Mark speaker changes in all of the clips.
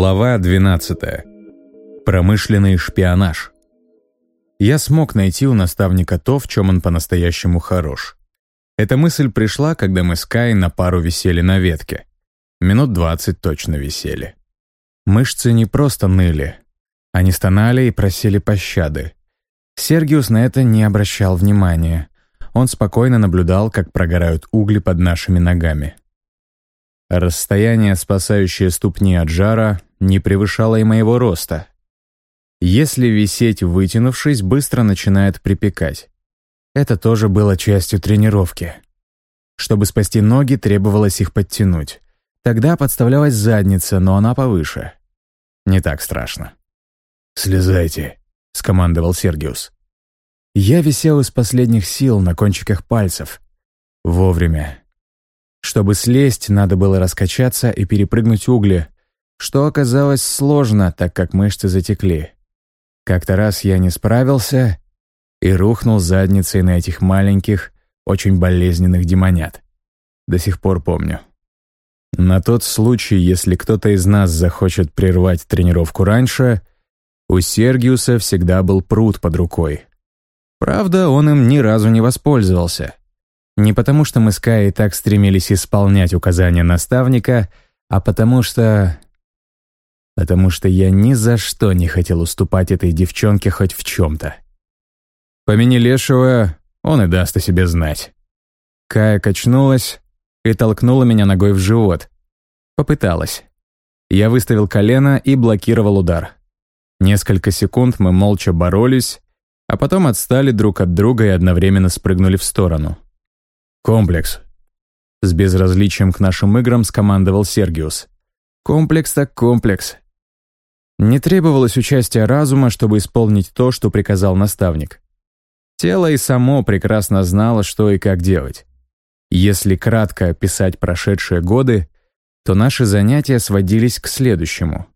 Speaker 1: Глава 12. Промышленный шпионаж. Я смог найти у наставника то, в чем он по-настоящему хорош. Эта мысль пришла, когда мы с Кай на пару висели на ветке. Минут двадцать точно висели. Мышцы не просто ныли. Они стонали и просили пощады. Сергиус на это не обращал внимания. Он спокойно наблюдал, как прогорают угли под нашими ногами. Расстояние, спасающее ступни от жара, не превышало и моего роста. Если висеть вытянувшись, быстро начинает припекать. Это тоже было частью тренировки. Чтобы спасти ноги, требовалось их подтянуть. Тогда подставлялась задница, но она повыше. Не так страшно.
Speaker 2: «Слезайте», — скомандовал Сергиус.
Speaker 1: Я висел из последних сил на кончиках пальцев. Вовремя. Чтобы слезть, надо было раскачаться и перепрыгнуть угли, что оказалось сложно, так как мышцы затекли. Как-то раз я не справился и рухнул задницей на этих маленьких, очень болезненных демонят. До сих пор помню. На тот случай, если кто-то из нас захочет прервать тренировку раньше, у Сергиуса всегда был пруд под рукой. Правда, он им ни разу не воспользовался. Не потому, что мы с Каей так стремились исполнять указания наставника, а потому что... Потому что я ни за что не хотел уступать этой девчонке хоть в чем-то. Помяни лешего, он и даст о себе знать. Кая качнулась и толкнула меня ногой в живот. Попыталась. Я выставил колено и блокировал удар. Несколько секунд мы молча боролись, а потом отстали друг от друга и одновременно спрыгнули в сторону.
Speaker 2: «Комплекс».
Speaker 1: С безразличием к нашим играм скомандовал Сергиус. «Комплекс так комплекс». Не требовалось участия разума, чтобы исполнить то, что приказал наставник. Тело и само прекрасно знало, что и как делать. Если кратко описать прошедшие годы, то наши занятия сводились к следующему.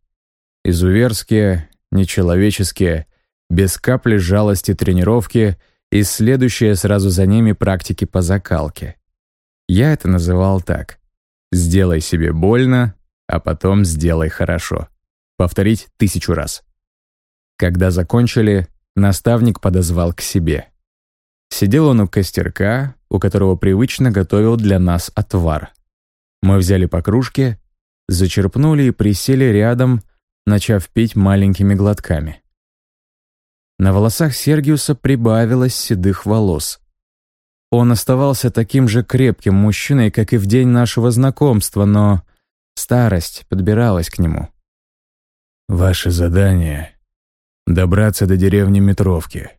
Speaker 1: Изуверские, нечеловеческие, без капли жалости тренировки — и следующее сразу за ними практики по закалке. Я это называл так. «Сделай себе больно, а потом сделай хорошо». Повторить тысячу раз. Когда закончили, наставник подозвал к себе. Сидел он у костерка, у которого привычно готовил для нас отвар. Мы взяли по кружке, зачерпнули и присели рядом, начав пить маленькими глотками. На волосах Сергиуса прибавилось седых волос. Он оставался таким же крепким мужчиной, как и в день нашего знакомства, но старость подбиралась к нему.
Speaker 2: «Ваше задание — добраться до деревни Метровки.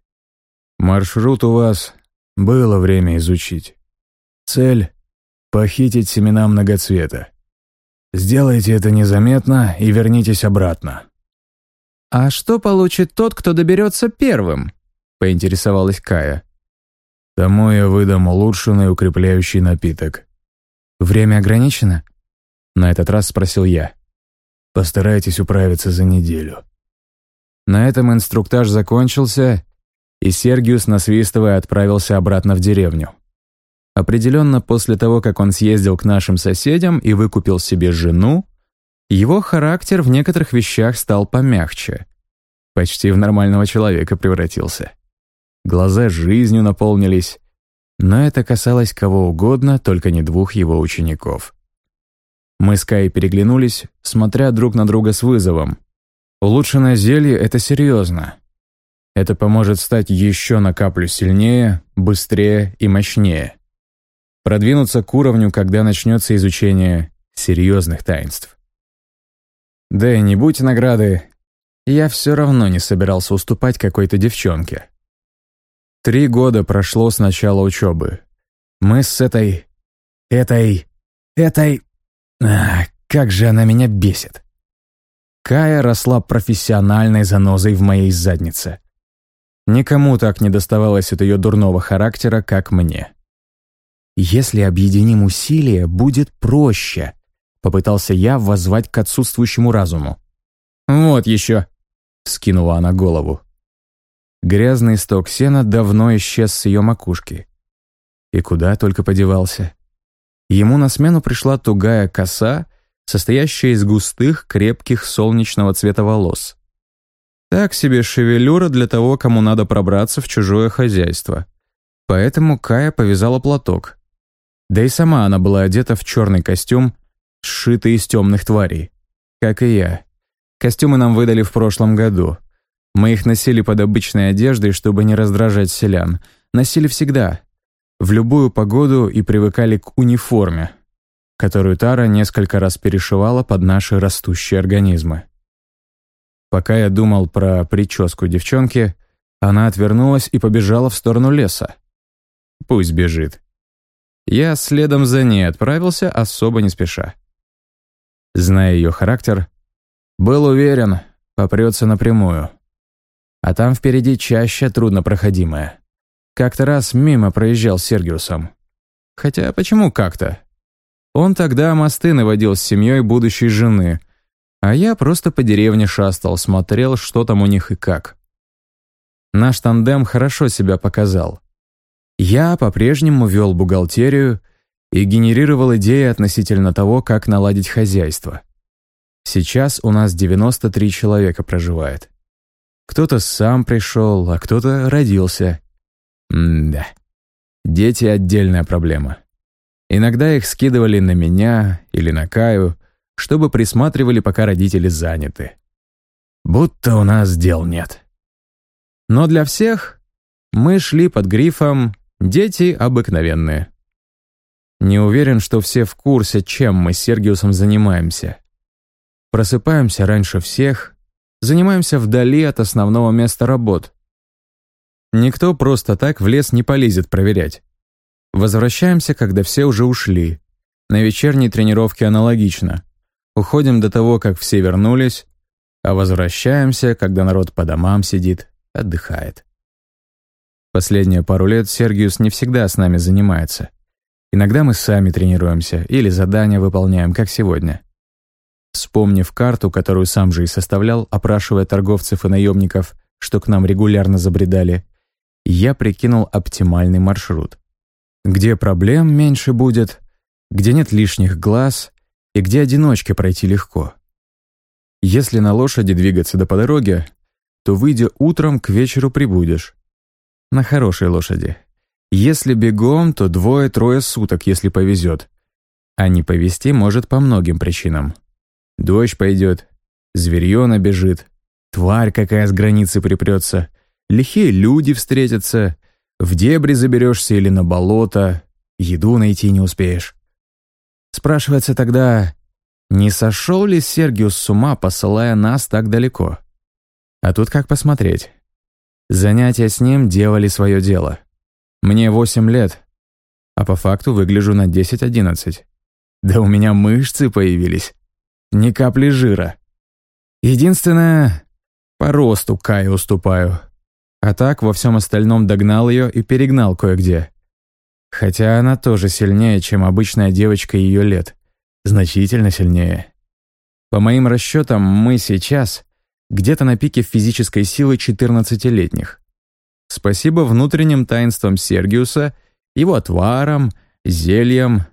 Speaker 2: Маршрут у вас было время изучить. Цель — похитить семена многоцвета. Сделайте это незаметно и вернитесь обратно.
Speaker 3: «А что получит тот, кто доберется первым?» — поинтересовалась Кая.
Speaker 2: «Тому я выдам улучшенный укрепляющий напиток».
Speaker 1: «Время ограничено?» — на этот раз спросил я.
Speaker 2: «Постарайтесь управиться за неделю».
Speaker 1: На этом инструктаж закончился, и Сергиус, насвистывая, отправился обратно в деревню. Определенно, после того, как он съездил к нашим соседям и выкупил себе жену, его характер в некоторых вещах стал помягче. Почти в нормального человека превратился. Глаза жизнью наполнились, но это касалось кого угодно, только не двух его учеников. Мы с Кай переглянулись, смотря друг на друга с вызовом. Улучшенное зелье — это серьезно. Это поможет стать еще на каплю сильнее, быстрее и мощнее. Продвинуться к уровню, когда начнется изучение серьезных таинств. Да и не будь награды, я все равно не собирался уступать какой-то девчонке. Три года прошло с начала учебы. Мы с этой... этой... этой... Как же она меня бесит. Кая росла профессиональной занозой в моей заднице. Никому так не доставалось от ее дурного характера, как мне. Если объединим усилия, будет проще, Попытался я воззвать к отсутствующему разуму. «Вот еще!» — скинула она голову. Грязный сток сена давно исчез с ее макушки. И куда только подевался. Ему на смену пришла тугая коса, состоящая из густых, крепких солнечного цвета волос. Так себе шевелюра для того, кому надо пробраться в чужое хозяйство. Поэтому Кая повязала платок. Да и сама она была одета в черный костюм, сшитый из темных тварей. Как и я. Костюмы нам выдали в прошлом году. Мы их носили под обычной одеждой, чтобы не раздражать селян. Носили всегда. В любую погоду и привыкали к униформе, которую Тара несколько раз перешивала под наши растущие организмы. Пока я думал про прическу девчонки, она отвернулась и побежала в сторону леса. Пусть бежит. Я следом за ней отправился, особо не спеша. Зная ее характер, был уверен, попрется напрямую. А там впереди чаще труднопроходимая. Как-то раз мимо проезжал с Сергиусом. Хотя почему как-то? Он тогда мосты наводил с семьей будущей жены, а я просто по деревне шастал, смотрел, что там у них и как. Наш тандем хорошо себя показал. Я по-прежнему вел бухгалтерию и генерировал идеи относительно того, как наладить хозяйство. Сейчас у нас 93 человека проживает. Кто-то сам пришел, а кто-то родился. М-да. Дети — отдельная проблема. Иногда их скидывали на меня или на Каю, чтобы присматривали, пока родители заняты. Будто у нас дел нет. Но для всех мы шли под грифом «Дети обыкновенные». Не уверен, что все в курсе, чем мы с Сергиусом занимаемся. Просыпаемся раньше всех, занимаемся вдали от основного места работ. Никто просто так в лес не полезет проверять. Возвращаемся, когда все уже ушли. На вечерней тренировке аналогично. Уходим до того, как все вернулись, а возвращаемся, когда народ по домам сидит, отдыхает. Последние пару лет Сергиус не всегда с нами занимается. Иногда мы сами тренируемся или задания выполняем, как сегодня. Вспомнив карту, которую сам же и составлял, опрашивая торговцев и наемников, что к нам регулярно забредали, я прикинул оптимальный маршрут. Где проблем меньше будет, где нет лишних глаз и где одиночке пройти легко. Если на лошади двигаться до по дороге, то, выйдя утром, к вечеру прибудешь. На хорошей лошади. Если бегом, то двое-трое суток, если повезет. А не повезти может по многим причинам. Дождь пойдет, зверье набежит, тварь какая с границы припрется, лихие люди встретятся, в дебри заберешься или на болото, еду найти не успеешь. Спрашивается тогда, не сошел ли Сергиус с ума, посылая нас так далеко? А тут как посмотреть. Занятия с ним делали свое дело. Мне восемь лет, а по факту выгляжу на десять-одиннадцать. Да у меня мышцы появились ни капли жира. Единственное, по росту Кае уступаю. А так во всем остальном догнал ее и перегнал кое-где. Хотя она тоже сильнее, чем обычная девочка ее лет. Значительно сильнее. По моим расчетам, мы сейчас где-то на пике физической силы 14-летних. Спасибо внутренним таинствам Сергиуса, его отварам, зельям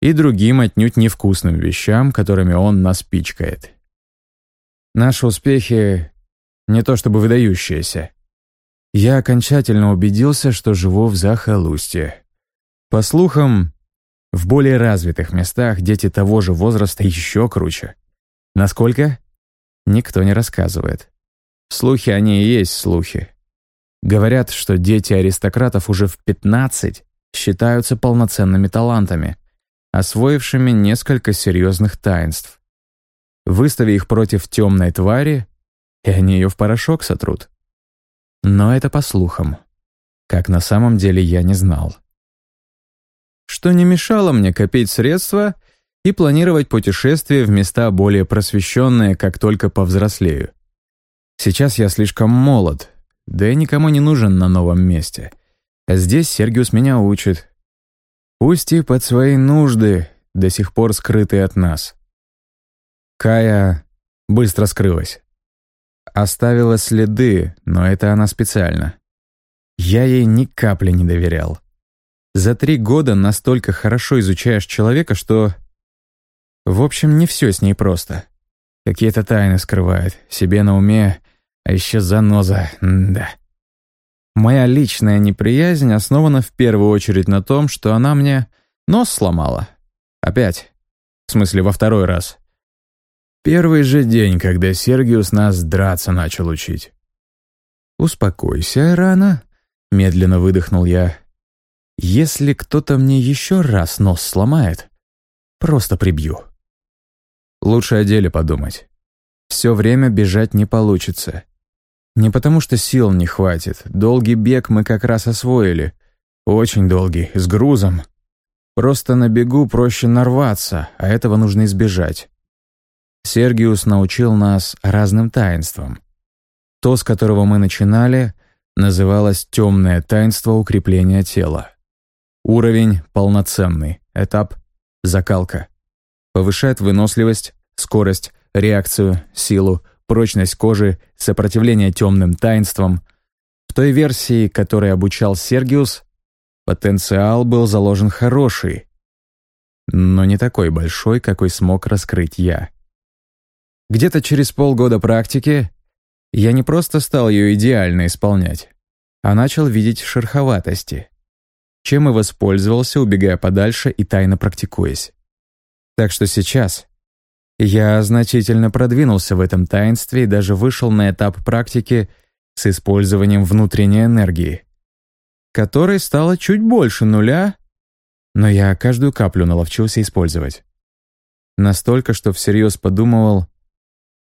Speaker 1: и другим отнюдь невкусным вещам, которыми он нас пичкает. Наши успехи не то чтобы выдающиеся. Я окончательно убедился, что живу в захолустье. По слухам, в более развитых местах дети того же возраста еще круче. Насколько? Никто не рассказывает. Слухи они и есть слухи. Говорят, что дети аристократов уже в 15 считаются полноценными талантами, освоившими несколько серьезных таинств. Выстави их против темной твари, и они ее в порошок сотрут. Но это по слухам. Как на самом деле я не знал. Что не мешало мне копить средства и планировать путешествия в места более просвещенные, как только повзрослею. Сейчас я слишком молод, да и никому не нужен на новом месте. А здесь Сергиус меня учит, Пусть и под свои нужды, до сих пор скрытые от нас. Кая быстро скрылась. Оставила следы, но это она специально. Я ей ни капли не доверял. За три года настолько хорошо изучаешь человека, что... В общем, не все с ней просто. Какие-то тайны скрывает, себе на уме, а еще заноза, М да. Моя личная неприязнь основана в первую очередь на том, что она мне нос сломала. Опять. В смысле, во второй раз. Первый же день, когда Сергиус нас драться начал учить. «Успокойся, Рана», — медленно выдохнул я. «Если кто-то мне еще раз нос сломает, просто прибью». Лучше о деле подумать. Все время бежать не получится. Не потому что сил не хватит. Долгий бег мы как раз освоили. Очень долгий, с грузом. Просто на бегу проще нарваться, а этого нужно избежать. Сергиус научил нас разным таинствам. То, с которого мы начинали, называлось «темное таинство укрепления тела». Уровень полноценный, этап — закалка. Повышает выносливость, скорость, реакцию, силу, прочность кожи, сопротивление темным таинствам. В той версии, которой обучал Сергиус, потенциал был заложен хороший, но не такой большой, какой смог раскрыть я. Где-то через полгода практики я не просто стал ее идеально исполнять, а начал видеть шероховатости, чем и воспользовался, убегая подальше и тайно практикуясь. Так что сейчас я значительно продвинулся в этом таинстве и даже вышел на этап практики с использованием внутренней энергии, которой стало чуть больше нуля, но я каждую каплю наловчился использовать. Настолько, что всерьез подумывал,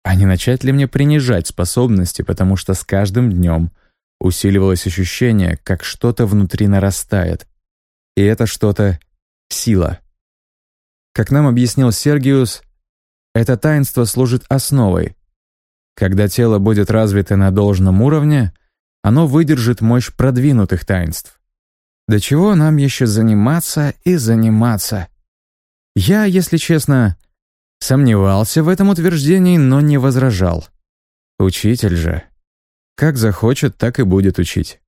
Speaker 1: а не начать ли мне принижать способности, потому что с каждым днем усиливалось ощущение, как что-то внутри нарастает. И это что-то — сила. Как нам объяснил Сергиус, это таинство служит основой. Когда тело будет развито на должном уровне, оно выдержит мощь продвинутых таинств. До чего нам еще заниматься и заниматься? Я, если честно, сомневался в этом утверждении, но не возражал. Учитель же. Как захочет, так и будет учить.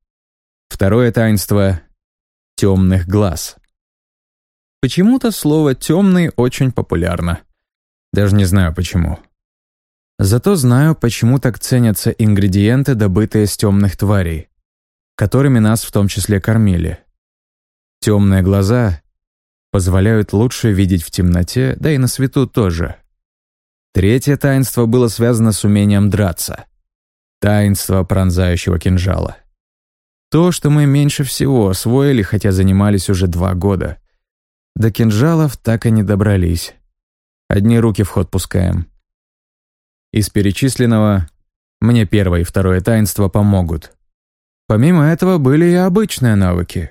Speaker 1: Второе таинство — темных глаз. Почему-то слово «темный» очень популярно. Даже не знаю почему. Зато знаю, почему так ценятся ингредиенты, добытые из темных тварей, которыми нас в том числе кормили. Темные глаза позволяют лучше видеть в темноте, да и на свету тоже. Третье таинство было связано с умением драться. Таинство пронзающего кинжала. То, что мы меньше всего освоили, хотя занимались уже два года. До кинжалов так и не добрались. Одни руки в ход пускаем. Из перечисленного мне первое и второе таинство помогут. Помимо этого были и обычные навыки.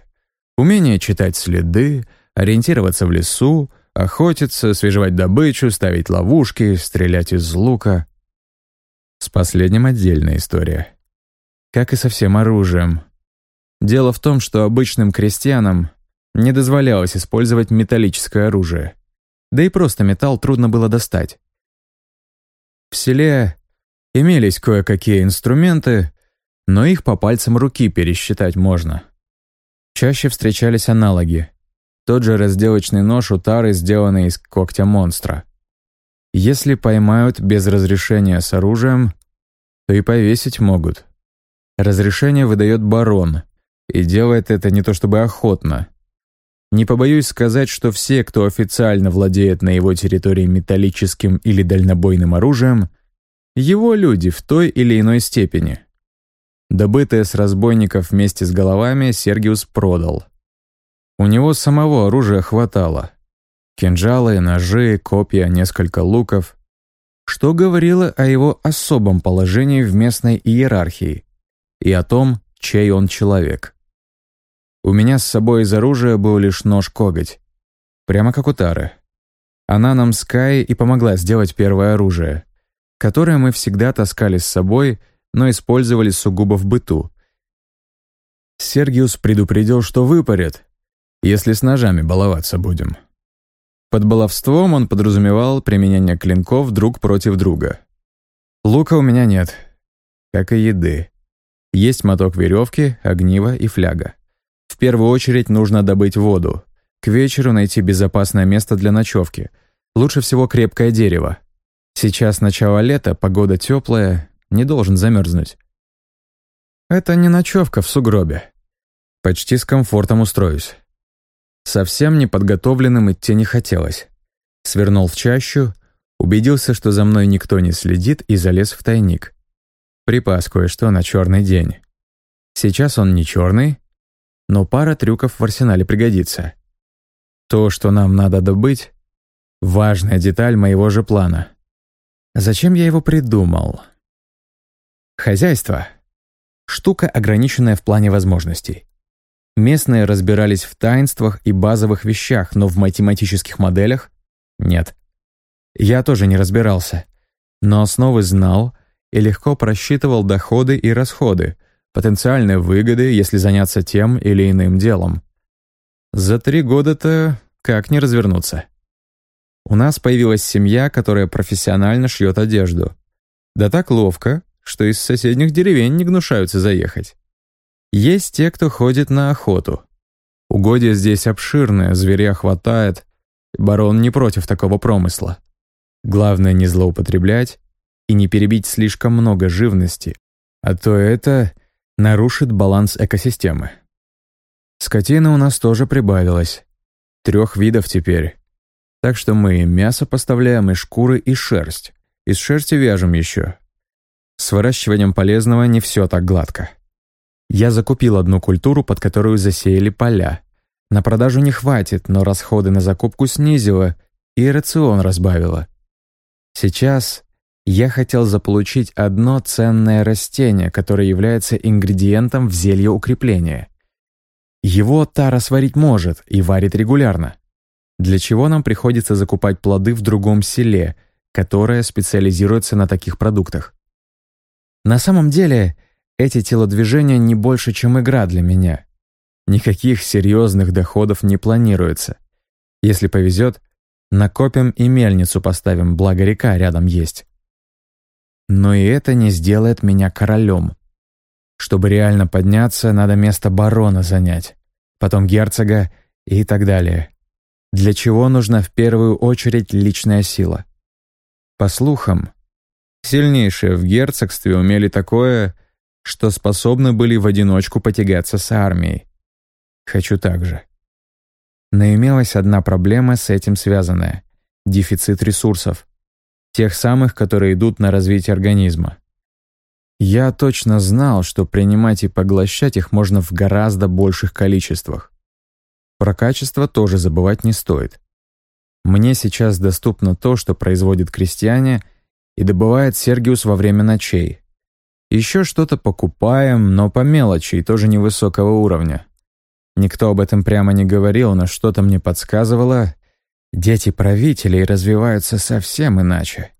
Speaker 1: Умение читать следы, ориентироваться в лесу, охотиться, свежевать добычу, ставить ловушки, стрелять из лука. С последним отдельная история. Как и со всем оружием. Дело в том, что обычным крестьянам не дозволялось использовать металлическое оружие. Да и просто металл трудно было достать. В селе имелись кое-какие инструменты, но их по пальцам руки пересчитать можно. Чаще встречались аналоги. Тот же разделочный нож у тары, сделанный из когтя монстра. Если поймают без разрешения с оружием, то и повесить могут. Разрешение выдает барон, и делает это не то чтобы охотно, не побоюсь сказать, что все, кто официально владеет на его территории металлическим или дальнобойным оружием, его люди в той или иной степени. Добытое с разбойников вместе с головами Сергиус продал. У него самого оружия хватало. Кинжалы, ножи, копья, несколько луков. Что говорило о его особом положении в местной иерархии и о том, чей он человек. У меня с собой из оружия был лишь нож-коготь. Прямо как у Тары. Она нам с Кай и помогла сделать первое оружие, которое мы всегда таскали с собой, но использовали сугубо в быту. Сергиус предупредил, что выпарят, если с ножами баловаться будем. Под баловством он подразумевал применение клинков друг против друга. Лука у меня нет, как и еды. Есть моток веревки, огниво и фляга. В первую очередь нужно добыть воду. К вечеру найти безопасное место для ночевки. Лучше всего крепкое дерево. Сейчас начало лета, погода теплая, не должен замерзнуть. Это не ночевка в сугробе. Почти с комфортом устроюсь. Совсем неподготовленным идти не хотелось. Свернул в чащу, убедился, что за мной никто не следит, и залез в тайник. Припас кое-что на черный день. Сейчас он не черный, но пара трюков в арсенале пригодится. То, что нам надо добыть, важная деталь моего же плана. Зачем я его придумал? Хозяйство. Штука, ограниченная в плане возможностей. Местные разбирались в таинствах и базовых вещах, но в математических моделях — нет. Я тоже не разбирался, но основы знал и легко просчитывал доходы и расходы, потенциальные выгоды, если заняться тем или иным делом. За три года-то как не развернуться? У нас появилась семья, которая профессионально шьет одежду. Да так ловко, что из соседних деревень не гнушаются заехать. Есть те, кто ходит на охоту. Угодья здесь обширные, зверя хватает. Барон не против такого промысла. Главное не злоупотреблять и не перебить слишком много живности, а то это нарушит баланс экосистемы. Скотина у нас тоже прибавилась. Трех видов теперь. Так что мы мясо поставляем, и шкуры, и шерсть. Из шерсти вяжем еще. С выращиванием полезного не все так гладко. Я закупил одну культуру, под которую засеяли поля. На продажу не хватит, но расходы на закупку снизила и рацион разбавила. Сейчас я хотел заполучить одно ценное растение, которое является ингредиентом в зелье укрепления. Его Тара сварить может и варит регулярно. Для чего нам приходится закупать плоды в другом селе, которое специализируется на таких продуктах? На самом деле, эти телодвижения не больше, чем игра для меня. Никаких серьезных доходов не планируется. Если повезет, накопим и мельницу поставим, благо река рядом есть. Но и это не сделает меня королем. Чтобы реально подняться, надо место барона занять, потом герцога и так далее. Для чего нужна в первую очередь личная сила? По слухам, Сильнейшие в герцогстве умели такое, что способны были в одиночку потягаться с армией. Хочу так же. Но имелась одна проблема с этим связанная — дефицит ресурсов. Тех самых, которые идут на развитие организма. Я точно знал, что принимать и поглощать их можно в гораздо больших количествах. Про качество тоже забывать не стоит. Мне сейчас доступно то, что производят крестьяне — и добывает Сергиус во время ночей. Еще что-то покупаем, но по мелочи и тоже невысокого уровня. Никто об этом прямо не говорил, но что-то мне подсказывало, дети правителей развиваются совсем иначе.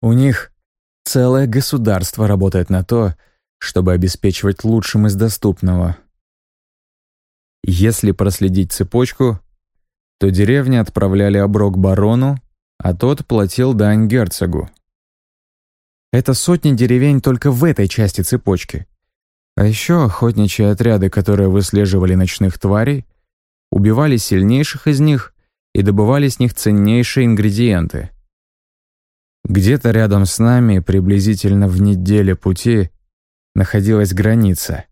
Speaker 1: У них целое государство работает на то, чтобы обеспечивать лучшим из доступного. Если проследить цепочку, то деревни отправляли оброк барону, а тот платил дань герцогу. Это сотни деревень только в этой части цепочки. А еще охотничьи отряды, которые выслеживали ночных тварей, убивали сильнейших из них и добывали с них ценнейшие ингредиенты. Где-то рядом с нами, приблизительно в неделе пути, находилась граница.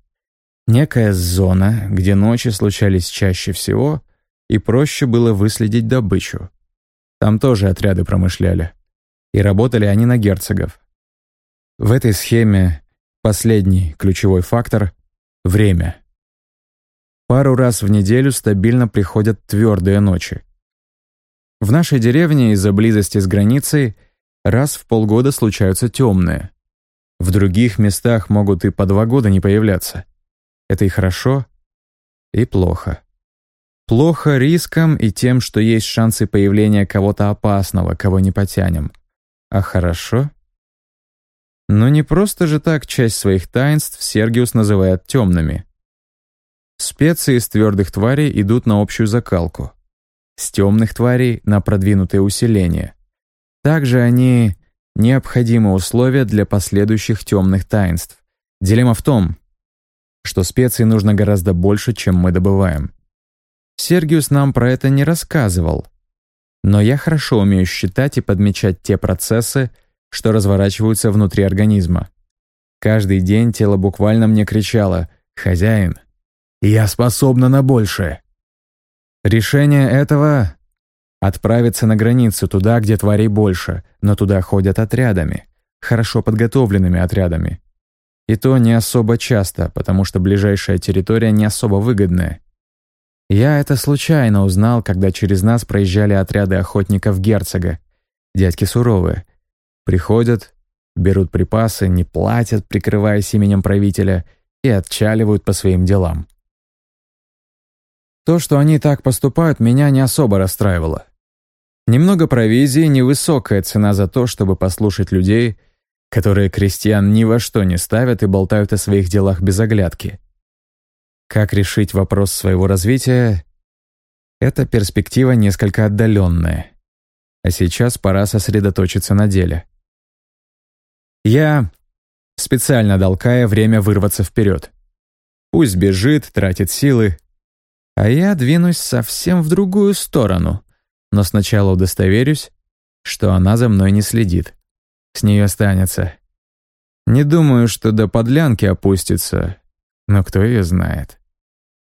Speaker 1: Некая зона, где ночи случались чаще всего, и проще было выследить добычу. Там тоже отряды промышляли. И работали они на герцогов. В этой схеме последний ключевой фактор — время. Пару раз в неделю стабильно приходят твердые ночи. В нашей деревне из-за близости с границей раз в полгода случаются темные. В других местах могут и по два года не появляться. Это и хорошо, и плохо. Плохо риском и тем, что есть шансы появления кого-то опасного, кого не потянем. А хорошо — но не просто же так часть своих таинств Сергиус называет темными. Специи из твердых тварей идут на общую закалку. С темных тварей — на продвинутое усиление. Также они — необходимые условия для последующих темных таинств. Дилемма в том, что специй нужно гораздо больше, чем мы добываем. Сергиус нам про это не рассказывал. Но я хорошо умею считать и подмечать те процессы, что разворачиваются внутри организма. Каждый день тело буквально мне кричало «Хозяин, я способна на большее». Решение этого — отправиться на границу туда, где тварей больше, но туда ходят отрядами, хорошо подготовленными отрядами. И то не особо часто, потому что ближайшая территория не особо выгодная. Я это случайно узнал, когда через нас проезжали отряды охотников герцога. Дядьки суровые. Приходят, берут припасы, не платят, прикрываясь именем правителя, и отчаливают по своим делам. То, что они так поступают, меня не особо расстраивало. Немного провизии — невысокая цена за то, чтобы послушать людей, которые крестьян ни во что не ставят и болтают о своих делах без оглядки. Как решить вопрос своего развития — это перспектива несколько отдаленная. А сейчас пора сосредоточиться на деле. Я специально дал Кае время вырваться вперед. Пусть бежит, тратит силы, а я двинусь совсем в другую сторону, но сначала удостоверюсь, что она за мной не следит. С нее останется. Не думаю, что до подлянки опустится, но кто ее знает.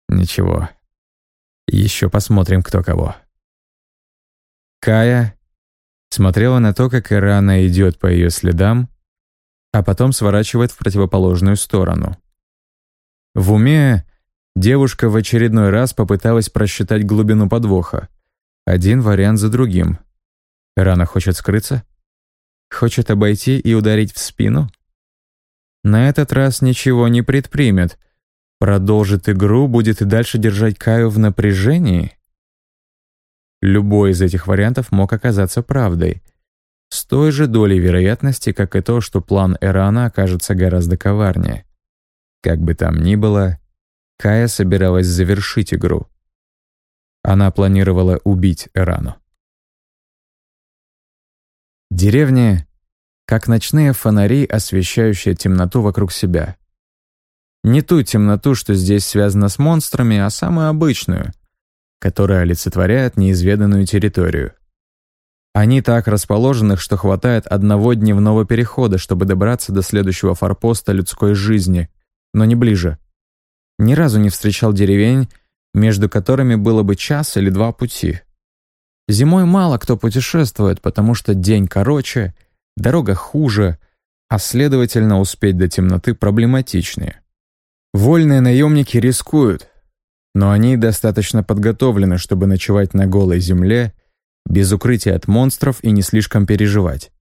Speaker 1: Ничего. Еще посмотрим, кто кого. Кая смотрела на то, как Ирана идет по ее следам, а потом сворачивает в противоположную сторону. В уме девушка в очередной раз попыталась просчитать глубину подвоха. Один вариант за другим. Рана хочет скрыться? Хочет обойти и ударить в спину? На этот раз ничего не предпримет. Продолжит игру, будет и дальше держать Каю в напряжении? Любой из этих вариантов мог оказаться правдой — с той же долей вероятности, как и то, что план Эрана окажется гораздо коварнее. Как бы там ни было, Кая собиралась завершить игру. Она планировала убить Эрану. Деревня как ночные фонари, освещающие темноту вокруг себя. Не ту темноту, что здесь связана с монстрами, а самую обычную, которая олицетворяет неизведанную территорию. Они так расположены, что хватает одного дневного перехода, чтобы добраться до следующего форпоста людской жизни, но не ближе. Ни разу не встречал деревень, между которыми было бы час или два пути. Зимой мало кто путешествует, потому что день короче, дорога хуже, а следовательно успеть до темноты проблематичнее. Вольные наемники рискуют, но они достаточно подготовлены, чтобы ночевать на голой земле без укрытия от монстров и не слишком переживать.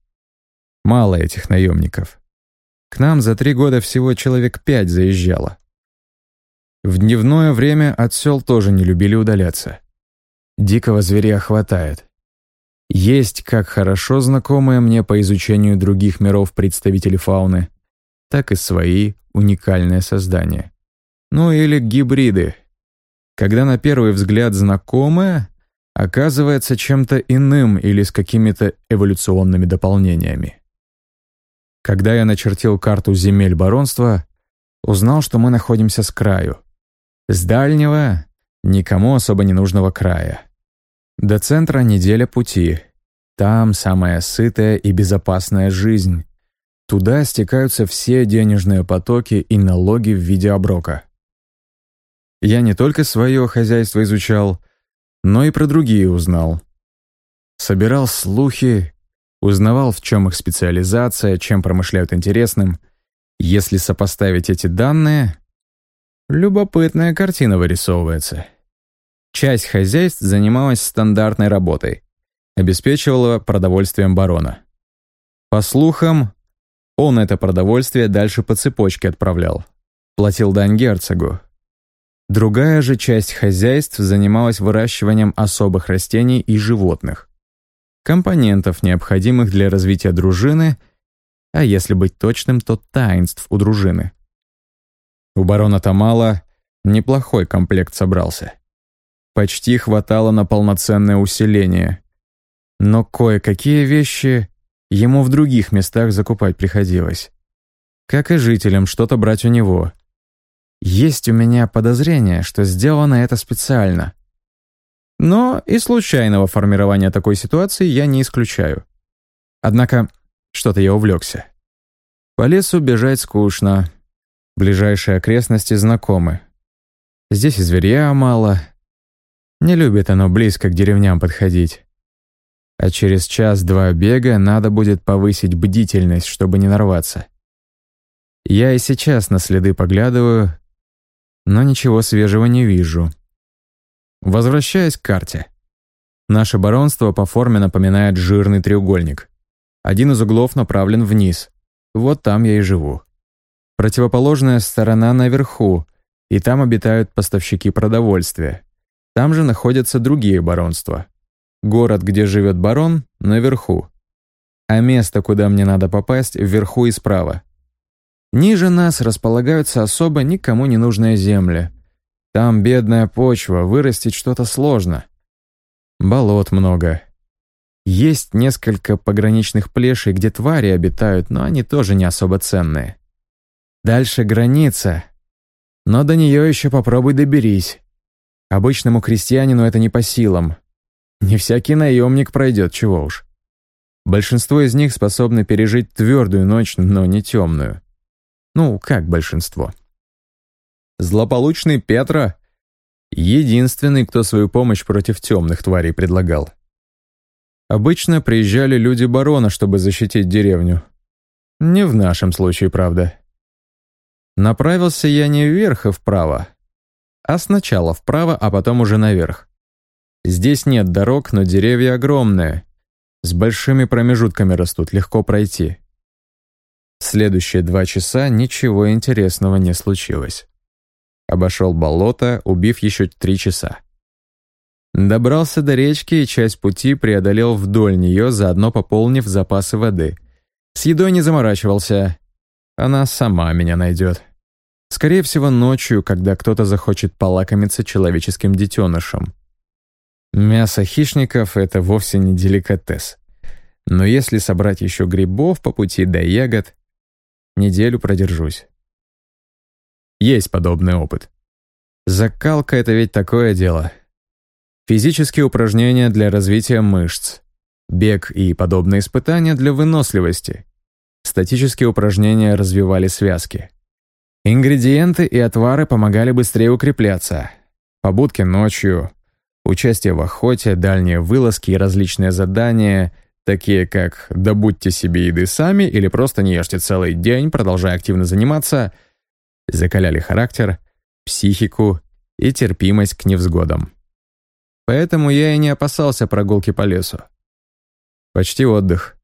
Speaker 1: Мало этих наемников. К нам за три года всего человек пять заезжало. В дневное время от сел тоже не любили удаляться. Дикого зверя хватает. Есть как хорошо знакомые мне по изучению других миров представители фауны, так и свои уникальные создания. Ну или гибриды. Когда на первый взгляд знакомые, оказывается чем-то иным или с какими-то эволюционными дополнениями. Когда я начертил карту земель баронства, узнал, что мы находимся с краю. С дальнего, никому особо не нужного края. До центра неделя пути. Там самая сытая и безопасная жизнь. Туда стекаются все денежные потоки и налоги в виде оброка. Я не только свое хозяйство изучал, но и про другие узнал. Собирал слухи, узнавал, в чем их специализация, чем промышляют интересным. Если сопоставить эти данные, любопытная картина вырисовывается. Часть хозяйств занималась стандартной работой, обеспечивала продовольствием барона. По слухам, он это продовольствие дальше по цепочке отправлял, платил дань герцогу, Другая же часть хозяйств занималась выращиванием особых растений и животных, компонентов, необходимых для развития дружины, а если быть точным, то таинств у дружины. У барона Тамала неплохой комплект собрался. Почти хватало на полноценное усиление. Но кое-какие вещи ему в других местах закупать приходилось. Как и жителям что-то брать у него — есть у меня подозрение, что сделано это специально. Но и случайного формирования такой ситуации я не исключаю. Однако что-то я увлекся. По лесу бежать скучно. Ближайшие окрестности знакомы. Здесь и зверя мало. Не любит оно близко к деревням подходить. А через час-два бега надо будет повысить бдительность, чтобы не нарваться. Я и сейчас на следы поглядываю, но ничего свежего не вижу. Возвращаясь к карте. Наше баронство по форме напоминает жирный треугольник. Один из углов направлен вниз. Вот там я и живу. Противоположная сторона наверху, и там обитают поставщики продовольствия. Там же находятся другие баронства. Город, где живет барон, наверху. А место, куда мне надо попасть, вверху и справа. Ниже нас располагаются особо никому не нужные земли, там бедная почва, вырастить что-то сложно. Болот много. Есть несколько пограничных плешей, где твари обитают, но они тоже не особо ценные. Дальше граница. Но до нее еще попробуй доберись. Обычному крестьянину это не по силам. Не всякий наемник пройдет, чего уж. Большинство из них способны пережить твердую ночь, но не темную. Ну, как большинство? Злополучный Петра — единственный, кто свою помощь против темных тварей предлагал. Обычно приезжали люди барона, чтобы защитить деревню. Не в нашем случае, правда. Направился я не вверх и вправо, а сначала вправо, а потом уже наверх. Здесь нет дорог, но деревья огромные. С большими промежутками растут, легко пройти. Следующие два часа ничего интересного не случилось. Обошел болото, убив еще три часа. Добрался до речки и часть пути преодолел вдоль нее, заодно пополнив запасы воды. С едой не заморачивался. Она сама меня найдет. Скорее всего, ночью, когда кто-то захочет полакомиться человеческим детенышем. Мясо хищников — это вовсе не деликатес. Но если собрать еще грибов по пути до ягод, неделю продержусь. Есть подобный опыт. Закалка — это ведь такое дело. Физические упражнения для развития мышц. Бег и подобные испытания для выносливости. Статические упражнения развивали связки. Ингредиенты и отвары помогали быстрее укрепляться. Побудки ночью, участие в охоте, дальние вылазки и различные задания, такие как «добудьте себе еды сами» или «просто не ешьте целый день, продолжая активно заниматься», закаляли характер, психику и терпимость к невзгодам. Поэтому я и не опасался прогулки по лесу. Почти отдых.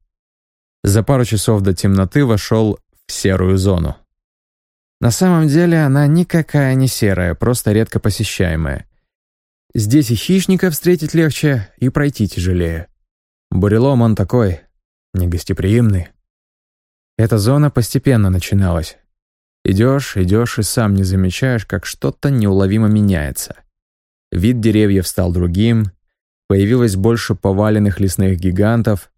Speaker 1: За пару часов до темноты вошел в серую зону. На самом деле она никакая не серая, просто редко посещаемая. Здесь и хищника встретить легче, и пройти тяжелее. Бурелом он такой, негостеприимный. Эта зона постепенно начиналась. Идешь, идешь и сам не замечаешь, как что-то неуловимо меняется. Вид деревьев стал другим, появилось больше поваленных лесных гигантов,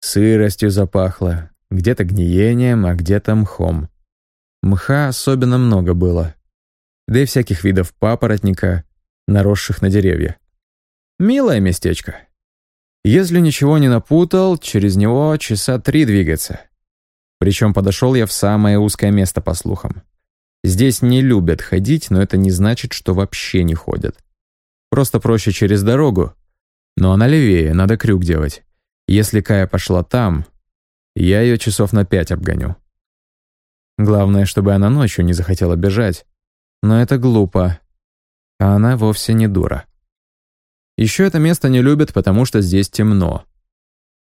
Speaker 1: сыростью запахло, где-то гниением, а где-то мхом. Мха особенно много было, да и всяких видов папоротника, наросших на деревья. Милое местечко. Если ничего не напутал, через него часа три двигаться. Причем подошел я в самое узкое место, по слухам. Здесь не любят ходить, но это не значит, что вообще не ходят. Просто проще через дорогу. Но она левее, надо крюк делать. Если Кая пошла там, я ее часов на пять обгоню. Главное, чтобы она ночью не захотела бежать. Но это глупо. А она вовсе не дура. Еще это место не любят, потому что здесь темно.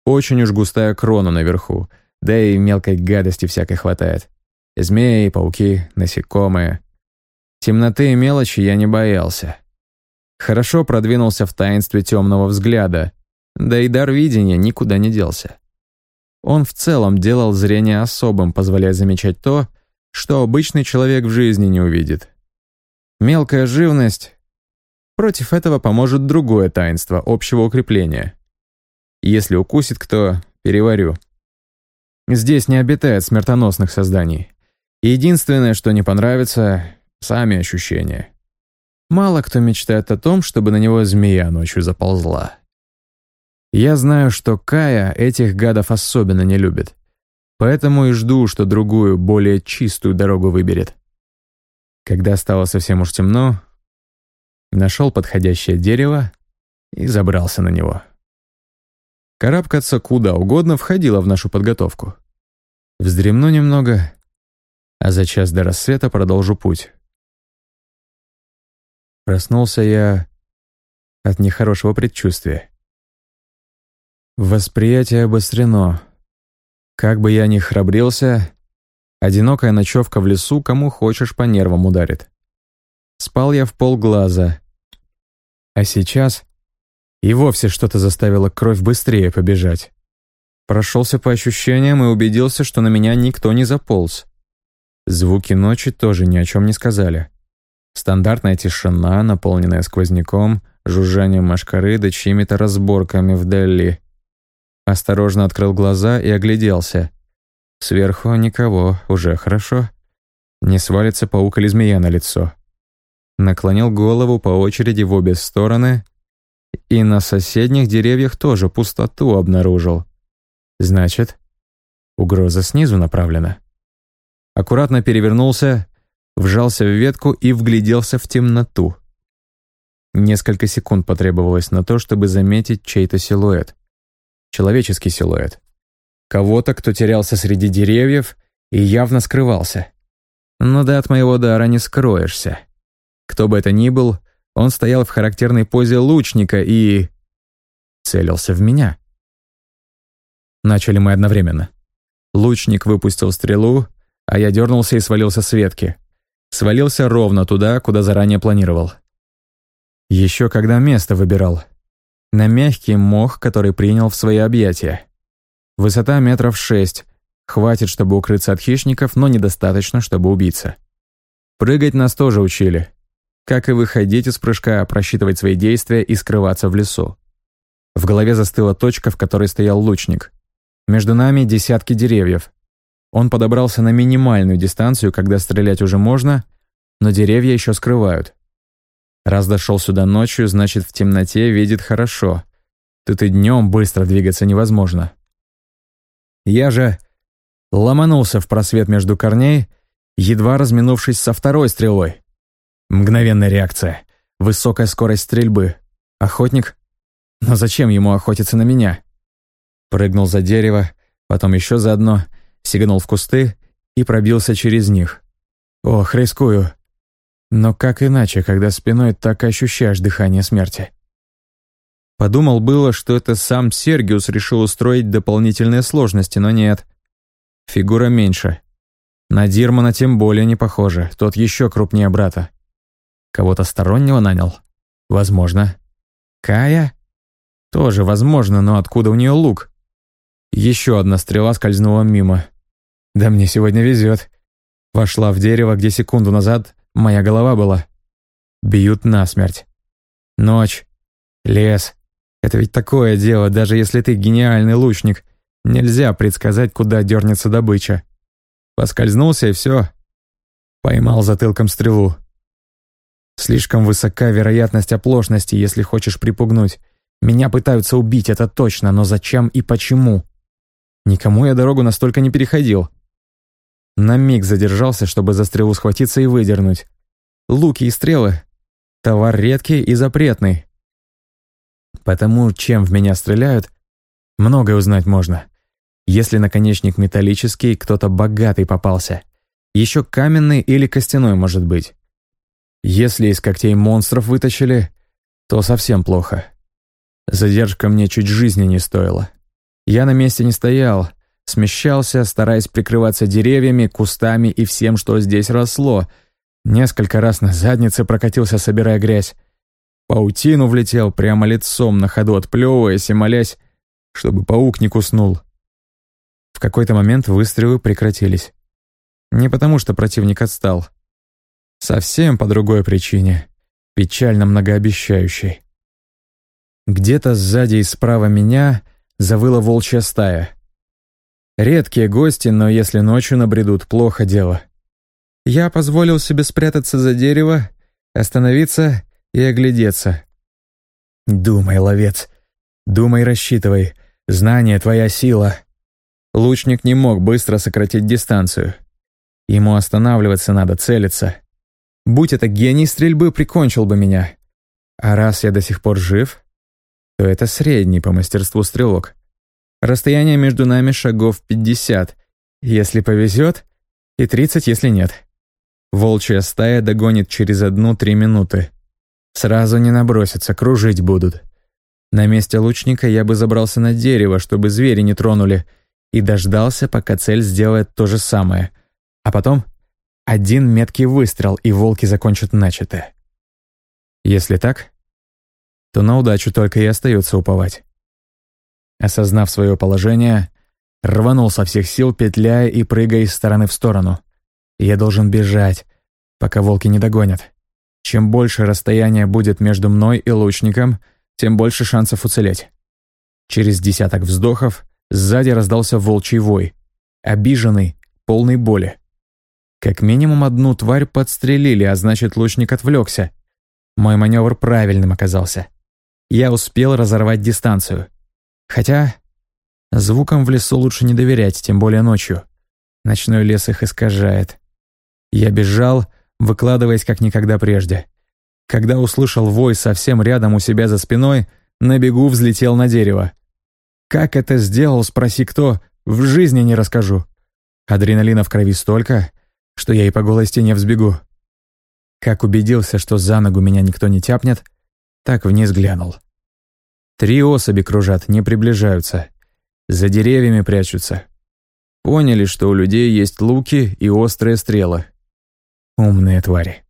Speaker 1: Очень уж густая крона наверху, да и мелкой гадости всякой хватает. Змеи, пауки, насекомые. Темноты и мелочи я не боялся. Хорошо продвинулся в таинстве темного взгляда, да и дар видения никуда не делся. Он в целом делал зрение особым, позволяя замечать то, что обычный человек в жизни не увидит. Мелкая живность. Против этого поможет другое таинство общего укрепления. Если укусит кто, переварю. Здесь не обитает смертоносных созданий. Единственное, что не понравится — сами ощущения. Мало кто мечтает о том, чтобы на него змея ночью заползла. Я знаю, что Кая этих гадов особенно не любит. Поэтому и жду, что другую, более чистую дорогу выберет. Когда стало совсем уж темно, нашел подходящее дерево и забрался на него. Карабкаться куда угодно входило в нашу подготовку. Вздремну немного, а за час до рассвета продолжу путь. Проснулся я от нехорошего предчувствия. Восприятие обострено. Как бы я ни храбрился, одинокая ночевка в лесу кому хочешь по нервам ударит. Спал я в полглаза. А сейчас и вовсе что-то заставило кровь быстрее побежать. Прошелся по ощущениям и убедился, что на меня никто не заполз. Звуки ночи тоже ни о чем не сказали. Стандартная тишина, наполненная сквозняком, жужжанием машкары да чьими-то разборками вдали. Осторожно открыл глаза и огляделся. Сверху никого, уже хорошо. Не свалится паук или змея на лицо. Наклонил голову по очереди в обе стороны и на соседних деревьях тоже пустоту обнаружил. Значит, угроза снизу направлена. Аккуратно перевернулся, вжался в ветку и вгляделся в темноту. Несколько секунд потребовалось на то, чтобы заметить чей-то силуэт. Человеческий силуэт. Кого-то, кто терялся среди деревьев и явно скрывался. Но да от моего дара не скроешься. Кто бы это ни был, он стоял в характерной позе лучника и... целился в меня. Начали мы одновременно. Лучник выпустил стрелу, а я дернулся и свалился с ветки. Свалился ровно туда, куда заранее планировал. Еще когда место выбирал. На мягкий мох, который принял в свои объятия. Высота метров шесть. Хватит, чтобы укрыться от хищников, но недостаточно, чтобы убиться. Прыгать нас тоже учили. Как и выходить из прыжка, просчитывать свои действия и скрываться в лесу. В голове застыла точка, в которой стоял лучник. Между нами десятки деревьев. Он подобрался на минимальную дистанцию, когда стрелять уже можно, но деревья еще скрывают. Раз дошел сюда ночью, значит, в темноте видит хорошо. Тут и днем быстро двигаться невозможно. Я же ломанулся в просвет между корней, едва разминувшись со второй стрелой. Мгновенная реакция, высокая скорость стрельбы. Охотник? Но зачем ему охотиться на меня? Прыгнул за дерево, потом еще за одно — сиганул в кусты и пробился через них. Ох, рискую. Но как иначе, когда спиной так ощущаешь дыхание смерти? Подумал было, что это сам Сергиус решил устроить дополнительные сложности, но нет. Фигура меньше. На Дирмана тем более не похоже, тот еще крупнее брата. Кого-то стороннего нанял? Возможно. Кая? Тоже возможно, но откуда у нее лук? Еще одна стрела скользнула мимо. Да мне сегодня везет. Вошла в дерево, где секунду назад моя голова была. Бьют насмерть. Ночь. Лес. Это ведь такое дело, даже если ты гениальный лучник. Нельзя предсказать, куда дернется добыча. Поскользнулся и все. Поймал затылком стрелу. Слишком высока вероятность оплошности, если хочешь припугнуть. Меня пытаются убить, это точно, но зачем и почему? Никому я дорогу настолько не переходил. На миг задержался, чтобы за стрелу схватиться и выдернуть. Луки и стрелы — товар редкий и запретный. Потому чем в меня стреляют, многое узнать можно. Если наконечник металлический, кто-то богатый попался. Еще каменный или костяной может быть. Если из когтей монстров вытащили, то совсем плохо. Задержка мне чуть жизни не стоила. Я на месте не стоял, смещался, стараясь прикрываться деревьями, кустами и всем, что здесь росло. Несколько раз на заднице прокатился, собирая грязь. Паутину влетел прямо лицом, на ходу отплевываясь и молясь, чтобы паук не куснул. В какой-то момент выстрелы прекратились. Не потому, что противник отстал. Совсем по другой причине, печально многообещающей. Где-то сзади и справа меня завыла волчья стая. Редкие гости, но если ночью набредут, плохо дело. Я позволил себе спрятаться за дерево
Speaker 3: Остановиться и оглядеться.
Speaker 1: «Думай, ловец, думай, рассчитывай. Знание — твоя сила».
Speaker 3: Лучник не мог быстро сократить дистанцию. Ему останавливаться надо, целиться. Будь это гений стрельбы, прикончил бы меня. А раз я до сих пор жив, то это средний по мастерству стрелок. Расстояние между нами шагов 50, если повезет, и 30, если нет. Волчья стая догонит через одну-три минуты. Сразу не набросятся, кружить будут. На месте лучника я бы забрался на дерево, чтобы звери не тронули, и дождался, пока цель сделает то же самое. А потом один меткий выстрел, и волки закончат начатое. Если так, то на удачу только и остается уповать. Осознав свое положение, рванул со всех сил, петляя и прыгая из стороны в сторону. Я должен бежать, пока волки не догонят. Чем больше расстояние будет между мной и лучником, тем больше шансов уцелеть. Через десяток вздохов Сзади раздался волчий вой. Обиженный, полный боли. Как минимум одну тварь подстрелили, а значит, лучник отвлекся. Мой маневр правильным оказался. Я успел разорвать дистанцию. Хотя звукам в лесу лучше не доверять, тем более ночью. Ночной лес их искажает. Я бежал, выкладываясь как никогда прежде. Когда услышал вой совсем рядом у себя за спиной, на бегу взлетел на дерево. Как это сделал, спроси кто, в жизни не расскажу. Адреналина в крови столько, что я и по голой стене взбегу. Как убедился, что за ногу меня никто не тяпнет, так вниз глянул. Три особи кружат, не приближаются. За деревьями прячутся. Поняли, что у людей есть луки и острые стрелы. Умные твари.